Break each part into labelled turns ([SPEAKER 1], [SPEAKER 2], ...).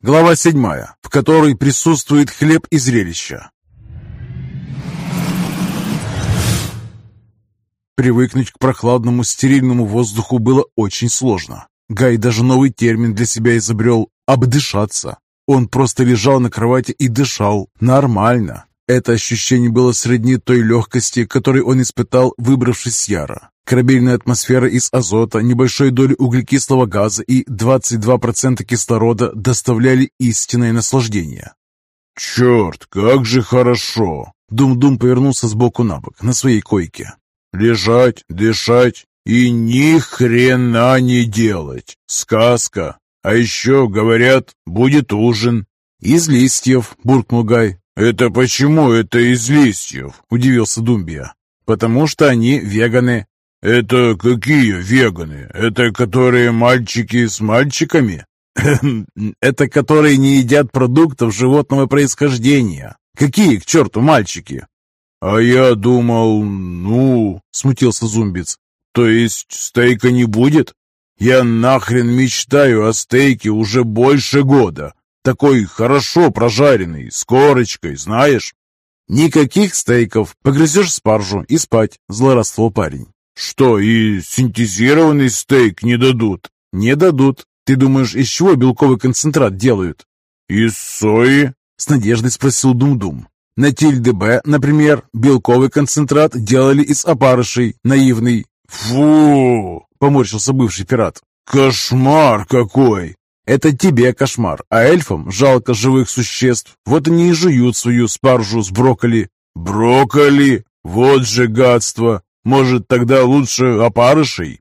[SPEAKER 1] Глава седьмая, в которой присутствует хлеб и зрелище. Привыкнуть к прохладному, стерильному воздуху было очень сложно. Гай даже новый термин для себя изобрел – «обдышаться». Он просто лежал на кровати и дышал. Нормально. Это ощущение было сродни той легкости, которой он испытал, выбравшись с Яра. Корабельная атмосфера из азота, небольшой доли углекислого газа и 22% кислорода доставляли истинное наслаждение.
[SPEAKER 2] «Черт, как же хорошо!»
[SPEAKER 1] Дум-Дум повернулся сбоку на бок, на своей койке.
[SPEAKER 2] «Лежать, дышать и ни хрена не делать. Сказка. А еще, говорят, будет ужин».
[SPEAKER 1] «Из листьев», — буркнул Гай.
[SPEAKER 2] «Это почему это из листьев?»
[SPEAKER 1] — удивился Думбия. «Потому что они веганы».
[SPEAKER 2] «Это какие веганы? Это которые мальчики с мальчиками?»
[SPEAKER 1] «Это которые не едят продуктов животного происхождения. Какие, к черту, мальчики?»
[SPEAKER 2] «А я думал, ну...» — смутился Зумбиц. «То есть стейка не будет? Я нахрен мечтаю о стейке уже больше года. Такой хорошо прожаренный, с корочкой, знаешь?»
[SPEAKER 1] «Никаких стейков. Погрызешь спаржу и спать», — злорадствовал парень.
[SPEAKER 2] «Что, и синтезированный стейк не дадут?»
[SPEAKER 1] «Не дадут. Ты думаешь, из чего белковый концентрат делают?»
[SPEAKER 2] «Из сои?»
[SPEAKER 1] — с надеждой спросил Дум-Дум. На Тильде Б, например, белковый концентрат делали из опарышей, наивный.
[SPEAKER 2] «Фу!»
[SPEAKER 1] — поморщился бывший пират.
[SPEAKER 2] «Кошмар какой!»
[SPEAKER 1] «Это тебе кошмар, а эльфам жалко живых существ. Вот они и жуют свою спаржу с брокколи».
[SPEAKER 2] «Брокколи? Вот же гадство! Может, тогда лучше опарышей?»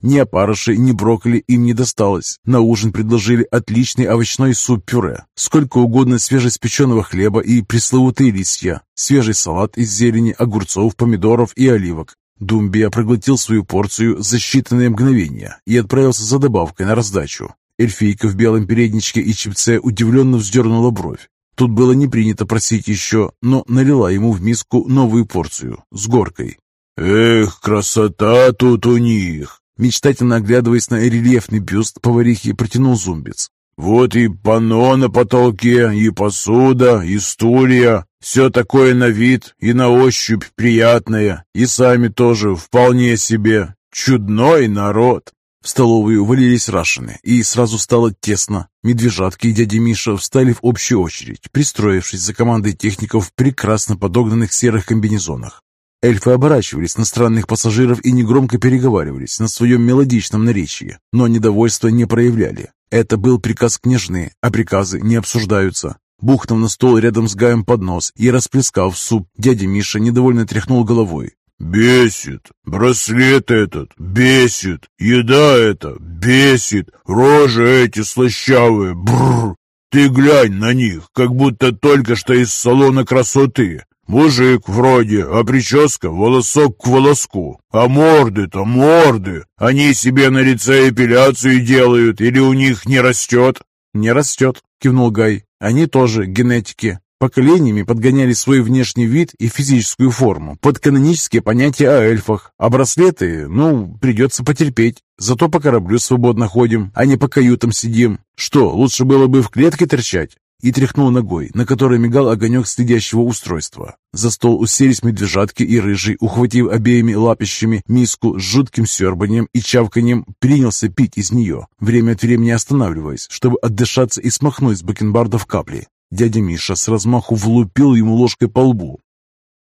[SPEAKER 1] Ни опарыши, ни брокколи им не досталось. На ужин предложили отличный овощной суп-пюре, сколько угодно свежеиспеченного хлеба и пресловутые листья, свежий салат из зелени, огурцов, помидоров и оливок. Думбия проглотил свою порцию за считанные мгновения и отправился за добавкой на раздачу. Эльфийка в белом передничке и чепце удивленно вздернула бровь. Тут было не принято просить еще, но налила ему в миску новую порцию с горкой.
[SPEAKER 2] «Эх, красота тут у них!»
[SPEAKER 1] Мечтательно оглядываясь на рельефный бюст, поварихи протянул зумбец.
[SPEAKER 2] «Вот и панно на потолке, и посуда, и стулья. Все такое на вид и на ощупь приятное. И сами тоже вполне себе. Чудной народ!»
[SPEAKER 1] В столовую валились рашины, и сразу стало тесно. Медвежатки и дядя Миша встали в общую очередь, пристроившись за командой техников в прекрасно подогнанных серых комбинезонах. Эльфы оборачивались на странных пассажиров и негромко переговаривались на своем мелодичном наречии, но недовольства не проявляли. Это был приказ княжны, а приказы не обсуждаются. Бухнув на стол рядом с Гаем поднос и расплескав суп, дядя Миша недовольно тряхнул головой.
[SPEAKER 2] «Бесит! Браслет этот! Бесит! Еда эта! Бесит! Рожи эти слащавые! Бррр! Ты глянь на них, как будто только что из салона красоты! Мужик вроде, а прическа волосок к волоску. А морды-то морды. Они себе на лице эпиляцию делают или у них не растет?
[SPEAKER 1] Не растет, кивнул Гай. Они тоже генетики. Поколениями подгоняли свой внешний вид и физическую форму под канонические понятия о эльфах. А браслеты, ну, придется потерпеть. Зато по кораблю свободно ходим, а не по каютам сидим. Что, лучше было бы в клетке торчать? И тряхнул ногой, на которой мигал огонек следящего устройства. За стол уселись медвежатки и рыжий, ухватив обеими лапищами миску с жутким сербанием и чавканием, принялся пить из нее, время от времени останавливаясь, чтобы отдышаться и смахнуть с бакенбардов капли. Дядя Миша с размаху влупил ему ложкой по лбу.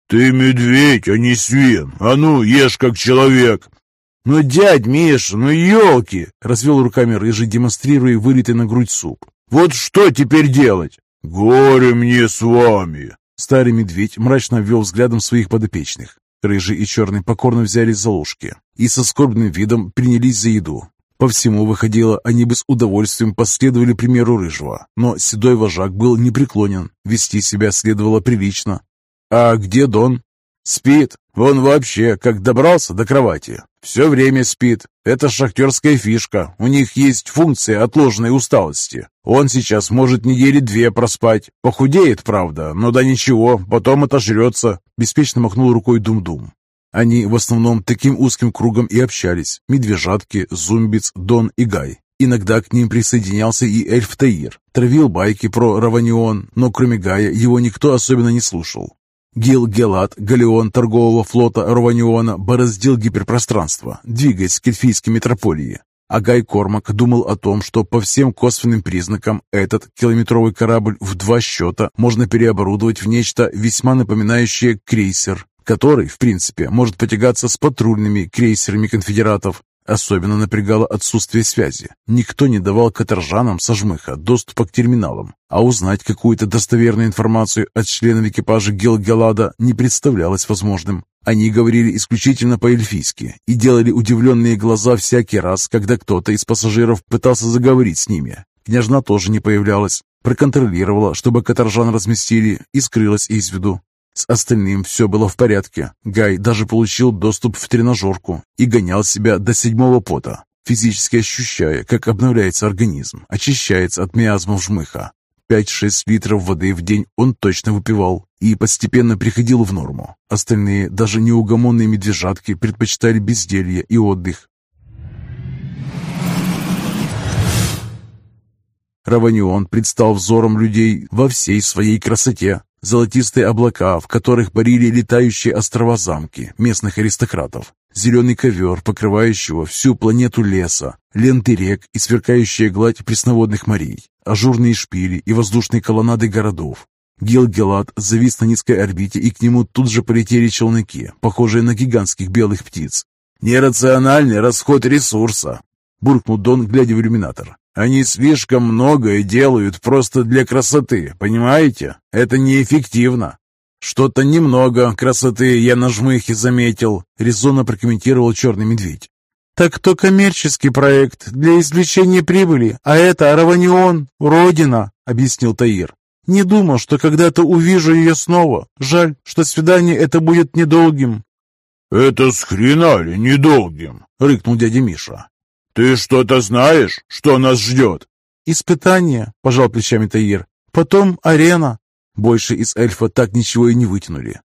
[SPEAKER 2] «Ты медведь, а не свин! А ну, ешь как человек!»
[SPEAKER 1] «Ну, дядь Миша, ну елки!» — развел руками рыжий, демонстрируя вылитый на грудь суп. Вот что теперь делать?
[SPEAKER 2] Горе мне с вами.
[SPEAKER 1] Старый медведь мрачно ввел взглядом своих подопечных. Рыжий и черный покорно взялись за ложки и со скорбным видом принялись за еду. По всему выходило, они бы с удовольствием последовали примеру Рыжего, но седой вожак был непреклонен, вести себя следовало прилично. «А где Дон?» «Спит. Он вообще, как добрался до кровати, все время спит. Это шахтерская фишка. У них есть функция отложенной усталости. Он сейчас может недели две проспать. Похудеет, правда, но да ничего, потом отожрется. Беспечно махнул рукой Дум-Дум. Они в основном таким узким кругом и общались. Медвежатки, Зумбиц, Дон и Гай. Иногда к ним присоединялся и эльф Таир, травил байки про Раванион, но кроме Гая его никто особенно не слушал. Гил Гелат, галеон торгового флота Раваниона, бороздил гиперпространство, двигаясь к эльфийской метрополии. А Гай Кормак думал о том, что по всем косвенным признакам этот километровый корабль в два счета можно переоборудовать в нечто весьма напоминающее крейсер, который, в принципе, может потягаться с патрульными крейсерами конфедератов. Особенно напрягало отсутствие связи. Никто не давал каторжанам со жмыха доступа к терминалам, а узнать какую-то достоверную информацию от членов экипажа Гелгелада не представлялось возможным. Они говорили исключительно по-эльфийски и делали удивленные глаза всякий раз, когда кто-то из пассажиров пытался заговорить с ними. Княжна тоже не появлялась, проконтролировала, чтобы каторжан разместили, и скрылась из виду. С остальным все было в порядке. Гай даже получил доступ в тренажерку и гонял себя до седьмого пота, физически ощущая, как обновляется организм, очищается от миазмов жмыха. 5-6 литров воды в день он точно выпивал и постепенно приходил в норму. Остальные, даже неугомонные медвежатки, предпочитали безделье и отдых. Раванион предстал взором людей во всей своей красоте. Золотистые облака, в которых парили летающие острова-замки местных аристократов, зеленый ковер, покрывающего всю планету леса, ленты рек и сверкающая гладь пресноводных морей, ажурные шпили и воздушные колоннады городов. Гилгелат завис на низкой орбите, и к нему тут же полетели челноки, похожие на гигантских белых птиц. «Нерациональный расход ресурса!» — буркнул Дон, глядя в иллюминатор. Они слишком многое делают просто для красоты, понимаете? Это неэффективно. Что-то немного красоты я на жмыхе заметил, резонно прокомментировал черный медведь. Так то коммерческий проект для извлечения прибыли, а это Араванион, родина, объяснил Таир. Не думал, что когда-то увижу ее снова. Жаль, что свидание это будет недолгим.
[SPEAKER 2] «Это с хрена ли недолгим?» — рыкнул дядя Миша. «Ты что-то знаешь, что нас ждет?»
[SPEAKER 1] «Испытание», — пожал плечами Таир. «Потом арена». Больше из эльфа так ничего и не вытянули.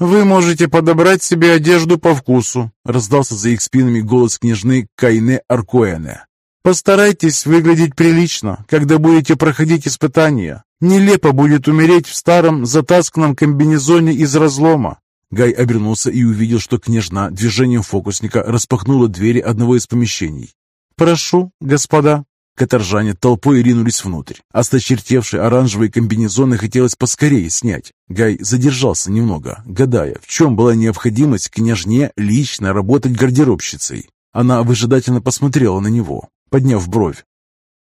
[SPEAKER 1] «Вы можете подобрать себе одежду по вкусу», — раздался за их спинами голос княжны Кайне Аркуэне. «Постарайтесь выглядеть прилично, когда будете проходить испытания. Нелепо будет умереть в старом затасканном комбинезоне из разлома. Гай обернулся и увидел, что княжна движением фокусника распахнула двери одного из помещений. «Прошу, господа». Каторжане толпой ринулись внутрь. Осточертевшие оранжевые комбинезоны хотелось поскорее снять. Гай задержался немного, гадая, в чем была необходимость княжне лично работать гардеробщицей. Она выжидательно посмотрела на него, подняв бровь.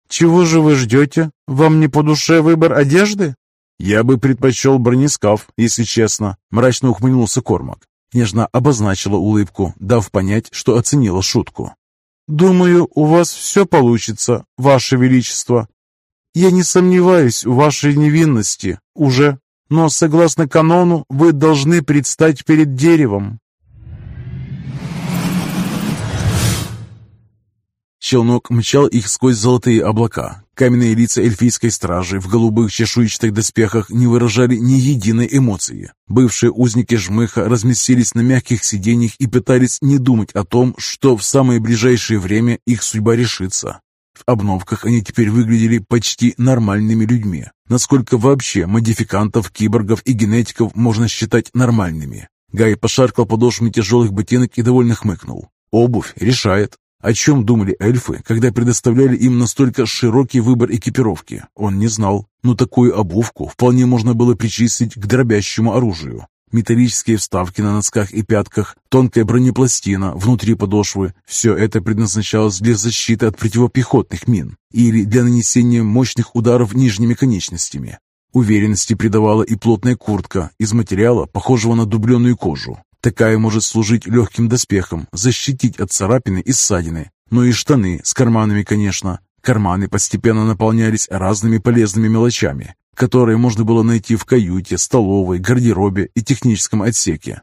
[SPEAKER 1] «Чего же вы ждете? Вам не по душе выбор одежды?» «Я бы предпочел бронескаф, если честно», — мрачно ухмыльнулся Кормак. Княжна обозначила улыбку, дав понять, что оценила шутку. «Думаю, у вас все получится, Ваше Величество. Я не сомневаюсь в вашей невинности уже, но согласно канону вы должны предстать перед деревом». Челнок мчал их сквозь золотые облака. Каменные лица эльфийской стражи в голубых чешуйчатых доспехах не выражали ни единой эмоции. Бывшие узники жмыха разместились на мягких сиденьях и пытались не думать о том, что в самое ближайшее время их судьба решится. В обновках они теперь выглядели почти нормальными людьми. Насколько вообще модификантов, киборгов и генетиков можно считать нормальными? Гай пошаркал подошвами тяжелых ботинок и довольно хмыкнул. Обувь решает. О чем думали эльфы, когда предоставляли им настолько широкий выбор экипировки, он не знал. Но такую обувку вполне можно было причислить к дробящему оружию. Металлические вставки на носках и пятках, тонкая бронепластина внутри подошвы – все это предназначалось для защиты от противопехотных мин или для нанесения мощных ударов нижними конечностями. Уверенности придавала и плотная куртка из материала, похожего на дубленую кожу. Такая может служить легким доспехом, защитить от царапины и ссадины. Ну и штаны с карманами, конечно. Карманы постепенно наполнялись разными полезными мелочами, которые можно было найти в каюте, столовой, гардеробе и техническом отсеке.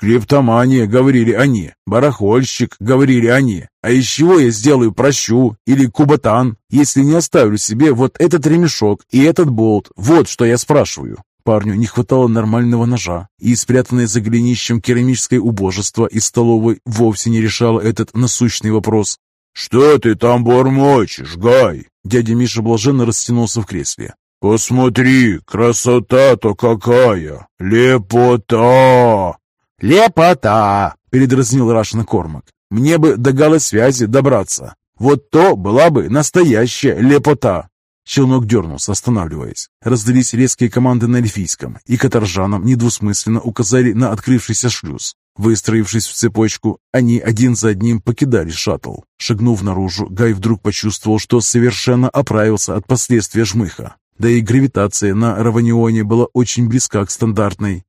[SPEAKER 1] «Клептомания», — говорили они, «барахольщик», — говорили они. «А из чего я сделаю прощу или кубатан, если не оставлю себе вот этот ремешок и этот болт? Вот что я спрашиваю». Парню не хватало нормального ножа, и спрятанное за голенищем керамическое убожество из столовой вовсе не решало этот насущный вопрос.
[SPEAKER 2] «Что ты там бормочешь, Гай?»
[SPEAKER 1] Дядя Миша блаженно растянулся в кресле.
[SPEAKER 2] «Посмотри, красота-то какая! Лепота!»
[SPEAKER 1] «Лепота!» — передразнил Рашина Кормак. «Мне бы до галосвязи добраться. Вот то была бы настоящая лепота!» Челнок дернулся, останавливаясь. Раздались резкие команды на эльфийском, и каторжанам недвусмысленно указали на открывшийся шлюз. Выстроившись в цепочку, они один за одним покидали шаттл. Шагнув наружу, Гай вдруг почувствовал, что совершенно оправился от последствия жмыха. Да и гравитация на Раванионе была очень близка к стандартной.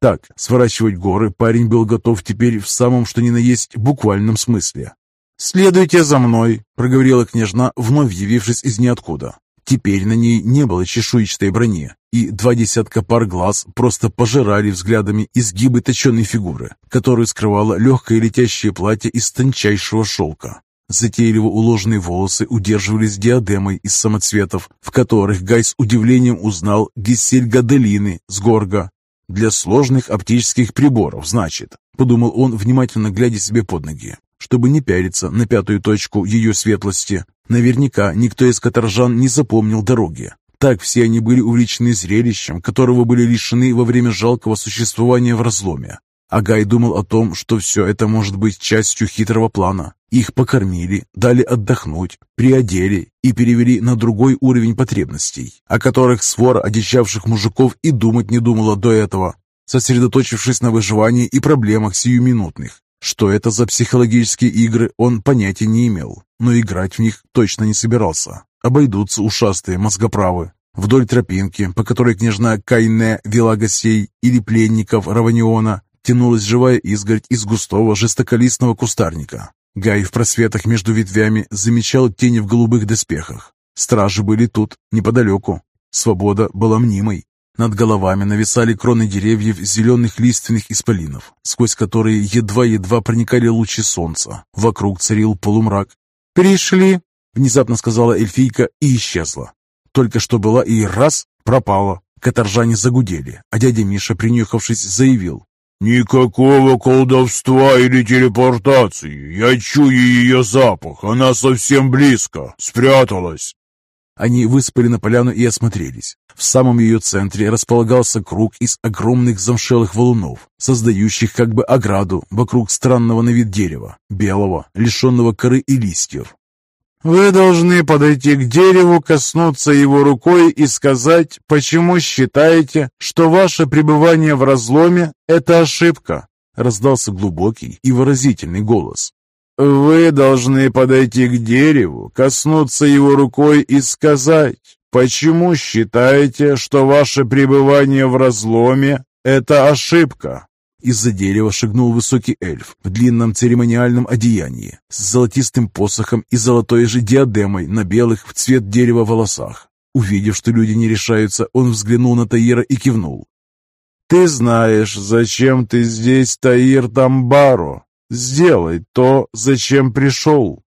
[SPEAKER 1] Так, сворачивать горы парень был готов теперь в самом что ни на есть буквальном смысле. «Следуйте за мной», — проговорила княжна, вновь явившись из ниоткуда. Теперь на ней не было чешуйчатой брони, и два десятка пар глаз просто пожирали взглядами изгибы точенной фигуры, которую скрывало легкое летящее платье из тончайшего шелка. Затейливо уложенные волосы удерживались диадемой из самоцветов, в которых Гай с удивлением узнал Гессель Гаделины с Горга. «Для сложных оптических приборов, значит», — подумал он, внимательно глядя себе под ноги, чтобы не пяриться на пятую точку ее светлости. Наверняка никто из каторжан не запомнил дороги. Так все они были увлечены зрелищем, которого были лишены во время жалкого существования в разломе. А Гай думал о том, что все это может быть частью хитрого плана. Их покормили, дали отдохнуть, приодели и перевели на другой уровень потребностей, о которых свора одичавших мужиков и думать не думала до этого, сосредоточившись на выживании и проблемах сиюминутных. Что это за психологические игры, он понятия не имел, но играть в них точно не собирался. Обойдутся ушастые мозгоправы. Вдоль тропинки, по которой княжна Кайне вела гостей или пленников Раваниона, тянулась живая изгородь из густого жестоколистного кустарника. Гай в просветах между ветвями замечал тени в голубых доспехах. Стражи были тут, неподалеку. Свобода была мнимой. Над головами нависали кроны деревьев зеленых лиственных исполинов, сквозь которые едва-едва проникали лучи солнца. Вокруг царил полумрак. «Пришли!» — внезапно сказала эльфийка и исчезла. Только что была и раз пропала. Каторжане загудели, а дядя Миша, принюхавшись, заявил.
[SPEAKER 2] «Никакого колдовства или телепортации. Я чую ее запах. Она совсем близко. Спряталась».
[SPEAKER 1] Они выспали на поляну и осмотрелись. В самом ее центре располагался круг из огромных замшелых валунов, создающих как бы ограду вокруг странного на вид дерева, белого, лишенного коры и листьев. «Вы должны подойти к дереву, коснуться его рукой и сказать, почему считаете, что ваше пребывание в разломе – это ошибка», раздался глубокий и выразительный голос. Вы должны подойти к дереву, коснуться его рукой и сказать, почему считаете, что ваше пребывание в разломе – это ошибка. Из-за дерева шагнул высокий эльф в длинном церемониальном одеянии с золотистым посохом и золотой же диадемой на белых в цвет дерева волосах. Увидев, что люди не решаются, он взглянул на Таира и кивнул. «Ты знаешь, зачем ты здесь, Таир Тамбаро?» Сделай то, зачем пришел!»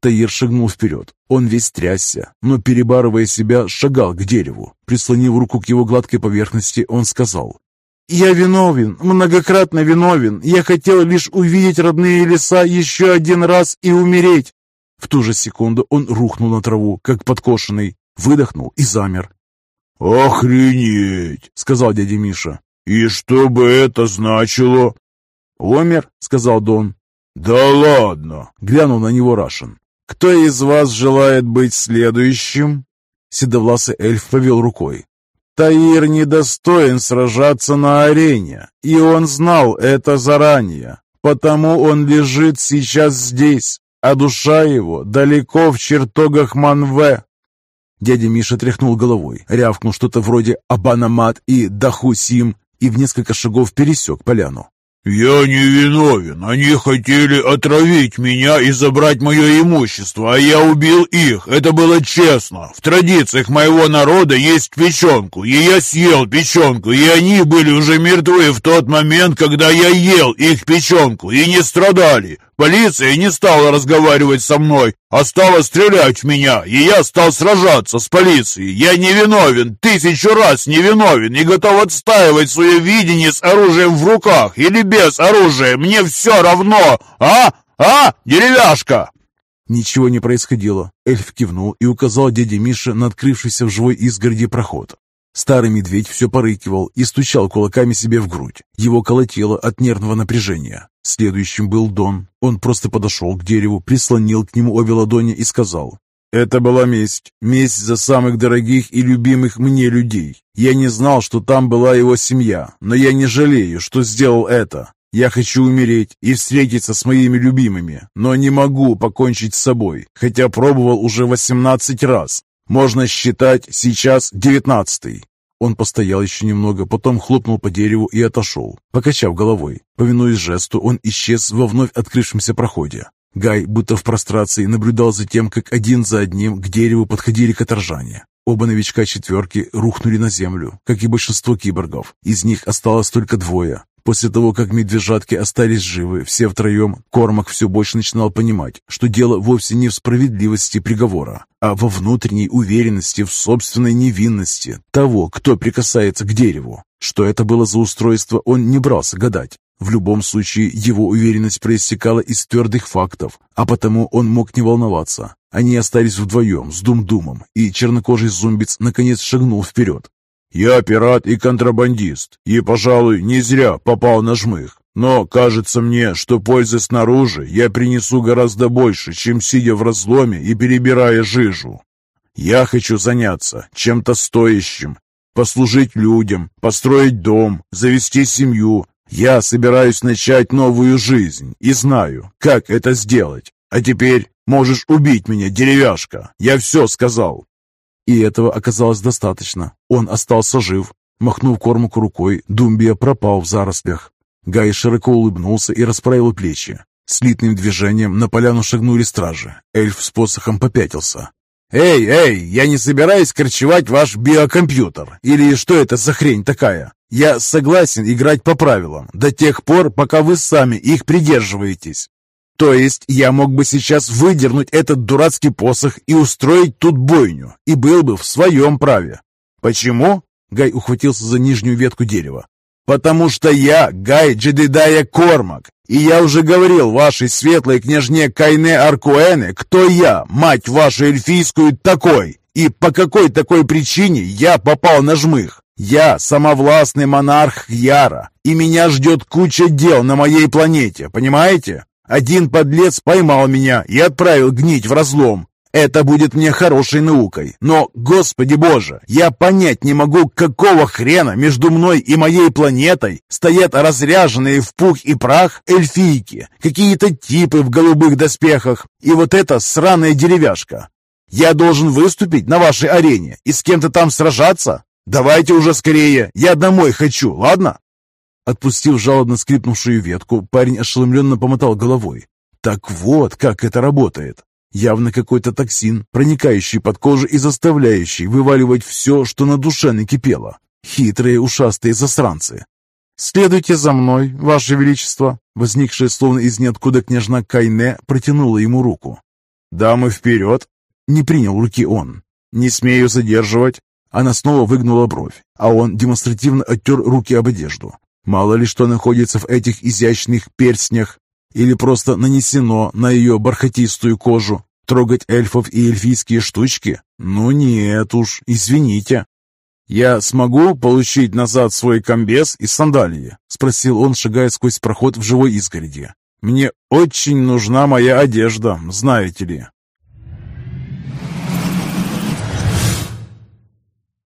[SPEAKER 1] Таир шагнул вперед. Он весь трясся, но, перебарывая себя, шагал к дереву. Прислонив руку к его гладкой поверхности, он сказал, «Я виновен, многократно виновен. Я хотел лишь увидеть родные леса еще один раз и умереть». В ту же секунду он рухнул на траву, как подкошенный, выдохнул и замер.
[SPEAKER 2] «Охренеть!» — сказал дядя Миша. «И что бы это значило?»
[SPEAKER 1] «Умер?» — сказал Дон.
[SPEAKER 2] «Да ладно!»
[SPEAKER 1] — глянул на него Рашин. «Кто из вас желает быть следующим?» Седовласый эльф повел рукой. «Таир недостоин сражаться на арене, и он знал это заранее, потому он лежит сейчас здесь, а душа его далеко в чертогах Манве». Дядя Миша тряхнул головой, рявкнул что-то вроде «Абанамат» и «Дахусим» и в несколько шагов пересек поляну.
[SPEAKER 2] «Я не виновен. Они хотели отравить меня и забрать мое имущество, а я убил их. Это было честно. В традициях моего народа есть печенку, и я съел печенку, и они были уже мертвы в тот момент, когда я ел их печенку, и не страдали. Полиция не стала разговаривать со мной, а стала стрелять в меня, и я стал сражаться с полицией. Я не виновен, тысячу раз не виновен и готов отстаивать свое видение с оружием в руках или без оружия. Мне все равно, а? А, деревяшка?»
[SPEAKER 1] Ничего не происходило. Эльф кивнул и указал дяде Мише на открывшийся в живой изгороди проход. Старый медведь все порыкивал и стучал кулаками себе в грудь. Его колотило от нервного напряжения. Следующим был Дон. Он просто подошел к дереву, прислонил к нему обе ладони и сказал, «Это была месть. Месть за самых дорогих и любимых мне людей. Я не знал, что там была его семья, но я не жалею, что сделал это. Я хочу умереть и встретиться с моими любимыми, но не могу покончить с собой, хотя пробовал уже 18 раз. Можно считать сейчас девятнадцатый. Он постоял еще немного, потом хлопнул по дереву и отошел, покачав головой. Повинуясь жесту, он исчез во вновь открывшемся проходе. Гай, будто в прострации, наблюдал за тем, как один за одним к дереву подходили каторжане. Оба новичка четверки рухнули на землю, как и большинство киборгов. Из них осталось только двое. После того, как медвежатки остались живы, все втроем, Кормак все больше начинал понимать, что дело вовсе не в справедливости приговора, а во внутренней уверенности в собственной невинности того, кто прикасается к дереву. Что это было за устройство, он не брался гадать. В любом случае, его уверенность проистекала из твердых фактов, а потому он мог не волноваться. Они остались вдвоем с Дум-Думом, и чернокожий зумбиц наконец шагнул вперед. Я пират и контрабандист, и, пожалуй, не зря попал на жмых. Но кажется мне, что пользы снаружи я принесу гораздо больше, чем сидя в разломе и перебирая жижу. Я хочу заняться чем-то стоящим, послужить людям, построить дом, завести семью. Я собираюсь начать новую жизнь и знаю, как это сделать. А теперь можешь убить меня, деревяшка. Я все сказал. И этого оказалось достаточно. Он остался жив. Махнув Кормаку рукой, Думбия пропал в зарослях. Гай широко улыбнулся и расправил плечи. Слитным движением на поляну шагнули стражи. Эльф с посохом попятился. «Эй, эй, я не собираюсь корчевать ваш биокомпьютер. Или что это за хрень такая? Я согласен играть по правилам до тех пор, пока вы сами их придерживаетесь. То есть я мог бы сейчас выдернуть этот дурацкий посох и устроить тут бойню, и был бы в своем праве. Почему? Гай ухватился за нижнюю ветку дерева. «Потому что я Гай Джедидая Кормак, и я уже говорил вашей светлой княжне Кайне Аркуэне, кто я, мать вашу эльфийскую, такой, и по какой такой причине я попал на жмых. Я самовластный монарх Яра, и меня ждет куча дел на моей планете, понимаете? Один подлец поймал меня и отправил гнить в разлом. Это будет мне хорошей наукой. Но, господи боже, я понять не могу, какого хрена между мной и моей планетой стоят разряженные в пух и прах эльфийки, какие-то типы в голубых доспехах и вот эта сраная деревяшка. Я должен выступить на вашей арене и с кем-то там сражаться? Давайте уже скорее, я домой хочу, ладно? Отпустив жалобно скрипнувшую ветку, парень ошеломленно помотал головой. Так вот, как это работает. Явно какой-то токсин, проникающий под кожу и заставляющий вываливать все, что на душе накипело. Хитрые ушастые засранцы. «Следуйте за мной, Ваше Величество!» Возникшая словно из ниоткуда княжна Кайне протянула ему руку. «Дамы, вперед!» Не принял руки он. «Не смею задерживать!» Она снова выгнула бровь, а он демонстративно оттер руки об одежду. Мало ли что находится в этих изящных перстнях или просто нанесено на ее бархатистую кожу. Трогать эльфов и эльфийские штучки? Ну нет уж, извините. «Я смогу получить назад свой комбез и сандалии?» — спросил он, шагая сквозь проход в живой изгороди. «Мне очень нужна моя одежда, знаете ли».